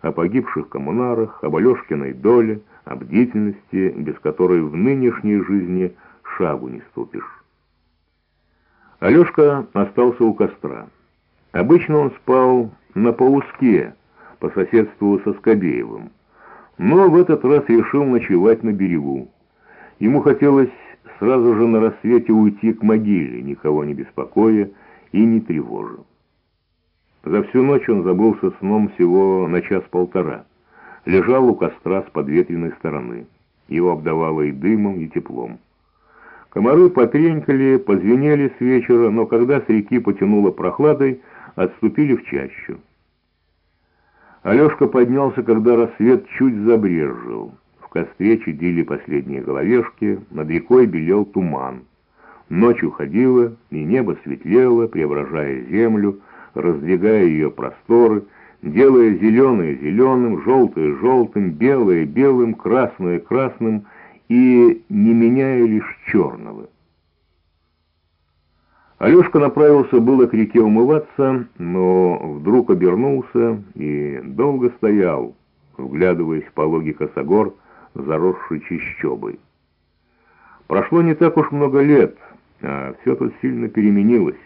о погибших коммунарах, об Алешкиной доле, о бдительности, без которой в нынешней жизни шагу не ступишь. Алешка остался у костра. Обычно он спал на пауске, по соседству со Скобеевым, но в этот раз решил ночевать на берегу. Ему хотелось сразу же на рассвете уйти к могиле, никого не беспокоя и не тревожа. За всю ночь он забылся сном всего на час-полтора. Лежал у костра с подветренной стороны. Его обдавало и дымом, и теплом. Комары потренькали, позвенели с вечера, но когда с реки потянуло прохладой, отступили в чащу. Алешка поднялся, когда рассвет чуть забрежил. В костре чадили последние головешки, над рекой белел туман. Ночь уходила, и небо светлело, преображая землю, раздвигая ее просторы, делая зеленое зеленым, желтое желтым, белое белым, красное красным и не меняя лишь черного. Алешка направился было к реке умываться, но вдруг обернулся и долго стоял, вглядываясь в пологий косогор, заросший чищобой. Прошло не так уж много лет, а все тут сильно переменилось.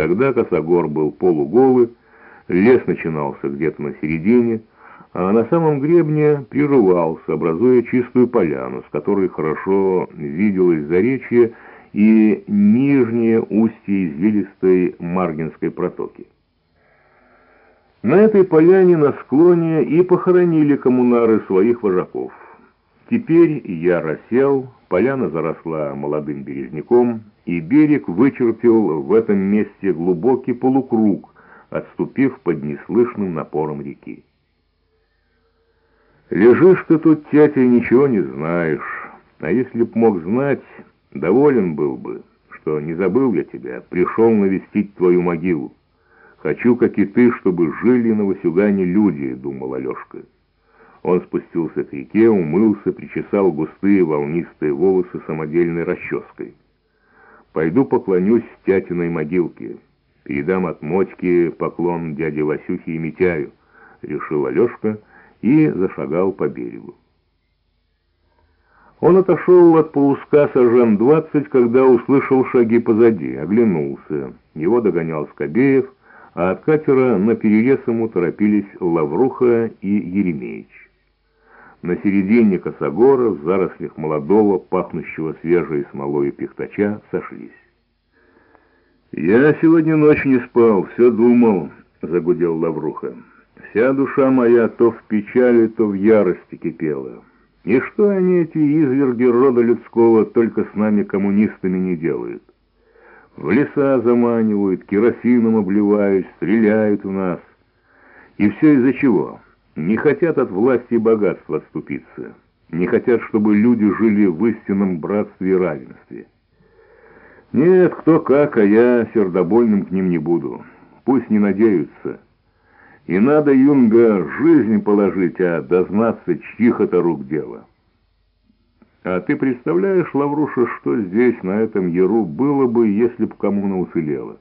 Тогда косогор был полуголый, лес начинался где-то на середине, а на самом гребне прерывался, образуя чистую поляну, с которой хорошо виделось заречье и нижнее устье извилистой Маргинской протоки. На этой поляне на склоне и похоронили коммунары своих вожаков. Теперь я рассел, поляна заросла молодым березняком, и берег вычертил в этом месте глубокий полукруг, отступив под неслышным напором реки. Лежишь ты тут, тятя, ничего не знаешь, а если б мог знать, доволен был бы, что не забыл я тебя, пришел навестить твою могилу. Хочу, как и ты, чтобы жили на Васюгане люди, думал Алешка. Он спустился к реке, умылся, причесал густые волнистые волосы самодельной расческой. Пойду поклонюсь тятиной могилке. Передам от Мотьки поклон дяде Васюхе и Митяю, решил Алешка и зашагал по берегу. Он отошел от полуска сажен двадцать, когда услышал шаги позади, оглянулся. Его догонял Скобеев, а от катера на перерез ему торопились Лавруха и Еремеич. На середине косогора, в зарослях молодого, пахнущего свежей смолой пихтача, сошлись. «Я сегодня ночь не спал, все думал», — загудел Лавруха. «Вся душа моя то в печали, то в ярости кипела. И что они, эти изверги рода людского, только с нами, коммунистами, не делают? В леса заманивают, керосином обливают, стреляют в нас. И все из-за чего?» Не хотят от власти и богатства отступиться, не хотят, чтобы люди жили в истинном братстве и равенстве. Нет, кто как, а я сердобольным к ним не буду. Пусть не надеются. И надо, Юнга, жизнь положить, а дознаться, чьих это рук дело. А ты представляешь, Лавруша, что здесь, на этом яру, было бы, если б коммуна уцелела?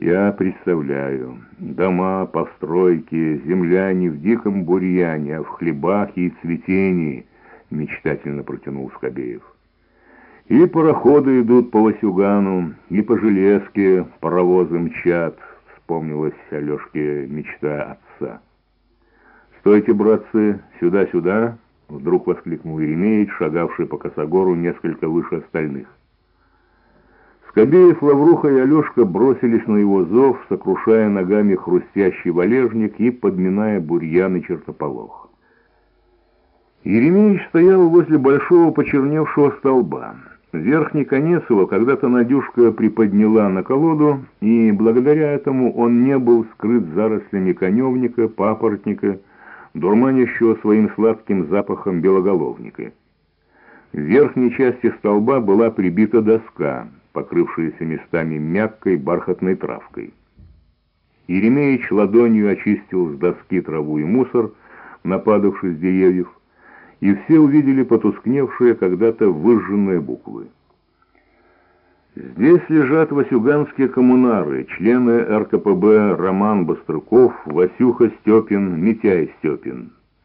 Я представляю. Дома, постройки, земляне в диком бурьяне, а в хлебах и цветении, мечтательно протянул Скобеев. И пароходы идут по Васюгану, и по железке паровозы мчат, вспомнилась Алешке мечта отца. «Стойте, братцы, сюда-сюда!» — вдруг воскликнул Еремеич, шагавший по косогору несколько выше остальных. Скобеев, Лавруха и Алешка бросились на его зов, сокрушая ногами хрустящий валежник и подминая бурьян и чертополох. Еремеевич стоял возле большого почерневшего столба. Верхний конец его когда-то Надюшка приподняла на колоду, и благодаря этому он не был скрыт зарослями коневника, папоротника, дурманящего своим сладким запахом белоголовника. В верхней части столба была прибита доска — покрывшиеся местами мягкой бархатной травкой. Еремеич ладонью очистил с доски траву и мусор, нападавший с деревьев, и все увидели потускневшие когда-то выжженные буквы. Здесь лежат васюганские коммунары, члены РКПБ Роман Бастрыков, Васюха Степин, Митяй Степин.